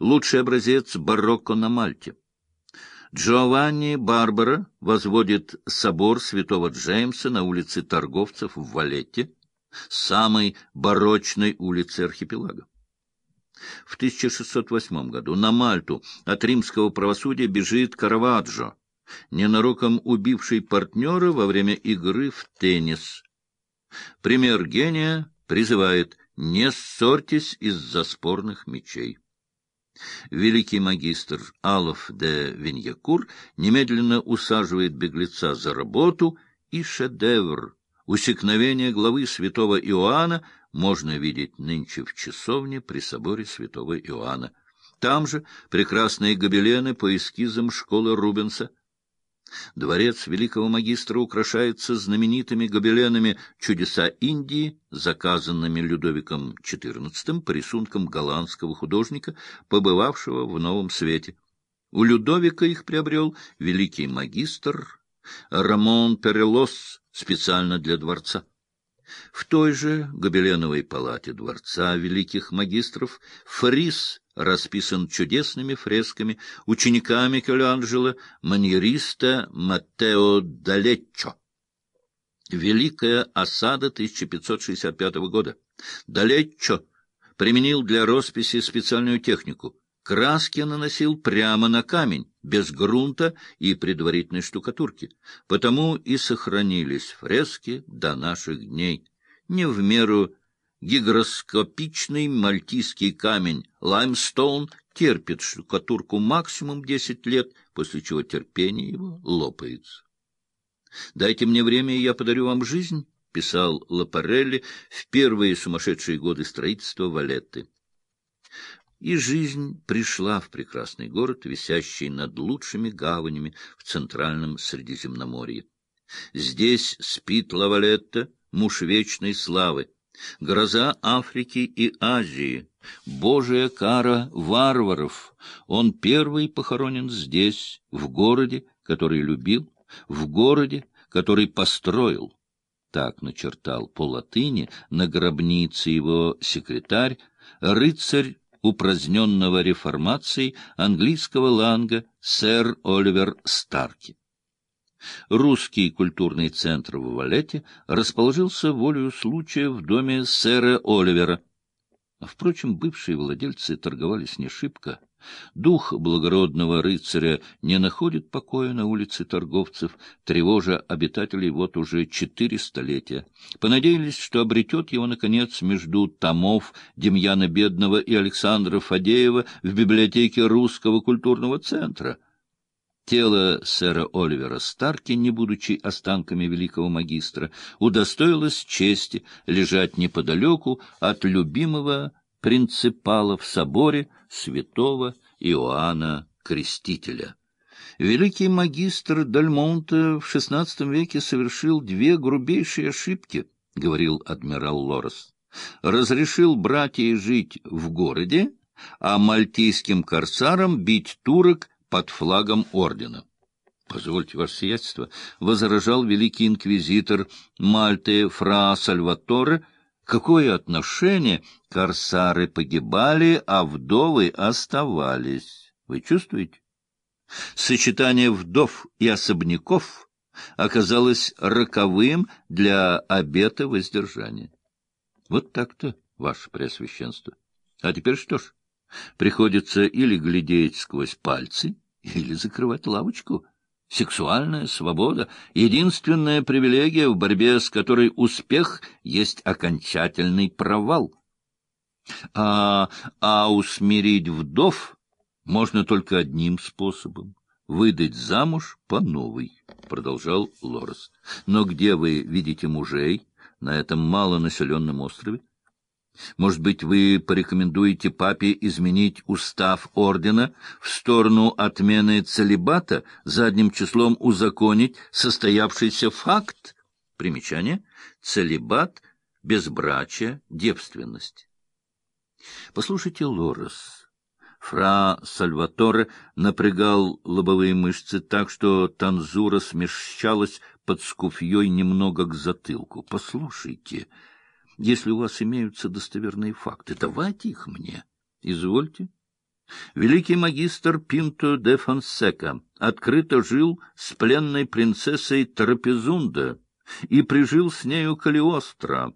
лучший образец барокко на Мальте. Джованни Барбара возводит собор святого Джеймса на улице торговцев в Валетте, самой барочной улице архипелага. В 1608 году на Мальту от римского правосудия бежит Караваджо, ненароком убивший партнера во время игры в теннис. Пример гения призывает «не ссорьтесь из-за спорных мечей». Великий магистр Алов де Виньякур немедленно усаживает беглеца за работу, и шедевр усекновения главы святого Иоанна можно видеть нынче в часовне при соборе святого Иоанна. Там же прекрасные гобелены по эскизам школы Рубенса — Дворец великого магистра украшается знаменитыми гобеленами «Чудеса Индии», заказанными Людовиком XIV по рисункам голландского художника, побывавшего в Новом Свете. У Людовика их приобрел великий магистр Рамон Перелос специально для дворца. В той же гобеленовой палате дворца великих магистров фриз расписан чудесными фресками учениками Микеланджело, маньериста Маттео Далеччо. Великая осада 1565 года. Далеччо применил для росписи специальную технику. Краски наносил прямо на камень, без грунта и предварительной штукатурки. Потому и сохранились фрески до наших дней. Не в меру Гигроскопичный мальтийский камень лаймстоун терпит штукатурку максимум десять лет, после чего терпение его лопается. «Дайте мне время, и я подарю вам жизнь», — писал Лапарелли в первые сумасшедшие годы строительства Валетты. И жизнь пришла в прекрасный город, висящий над лучшими гаванями в центральном Средиземноморье. Здесь спит Лавалетта, муж вечной славы, гроза Африки и Азии, божья кара варваров. Он первый похоронен здесь, в городе, который любил, в городе, который построил. Так начертал по латыни на гробнице его секретарь, рыцарь упраздненного реформацией английского ланга сэр Оливер Старки. Русский культурный центр в Валете расположился волею случая в доме сэра Оливера. Впрочем, бывшие владельцы торговались не шибко. Дух благородного рыцаря не находит покоя на улице торговцев, тревожа обитателей вот уже четыре столетия. Понадеялись, что обретет его, наконец, между томов Демьяна Бедного и Александра Фадеева в библиотеке Русского культурного центра — Тело сэра Оливера Старки, не будучи останками великого магистра, удостоилось чести лежать неподалеку от любимого принципала в соборе святого Иоанна Крестителя. Великий магистр Дальмонте в XVI веке совершил две грубейшие ошибки, — говорил адмирал Лорес. Разрешил братьям жить в городе, а мальтийским корсарам бить турок под флагом ордена. Позвольте, ваше сиятельство, возражал великий инквизитор Мальте Фра Сальваторе, какое отношение корсары погибали, а вдовы оставались. Вы чувствуете? Сочетание вдов и особняков оказалось роковым для обета воздержания. Вот так-то, ваше преосвященство. А теперь что ж? Приходится или глядеть сквозь пальцы, или закрывать лавочку. Сексуальная свобода — единственная привилегия, в борьбе с которой успех есть окончательный провал. А, а усмирить вдов можно только одним способом — выдать замуж по новой, — продолжал Лорес. Но где вы видите мужей на этом малонаселенном острове? Может быть, вы порекомендуете папе изменить устав ордена в сторону отмены целебата, задним числом узаконить состоявшийся факт? Примечание. Целебат, безбрачие, девственность. Послушайте, Лорес. Фра Сальваторе напрягал лобовые мышцы так, что танзура смещалась под скуфьей немного к затылку. Послушайте... Если у вас имеются достоверные факты, давайте их мне. Извольте. Великий магистр Пинто де Фонсека открыто жил с пленной принцессой Трапезунда и прижил с нею Калиостро,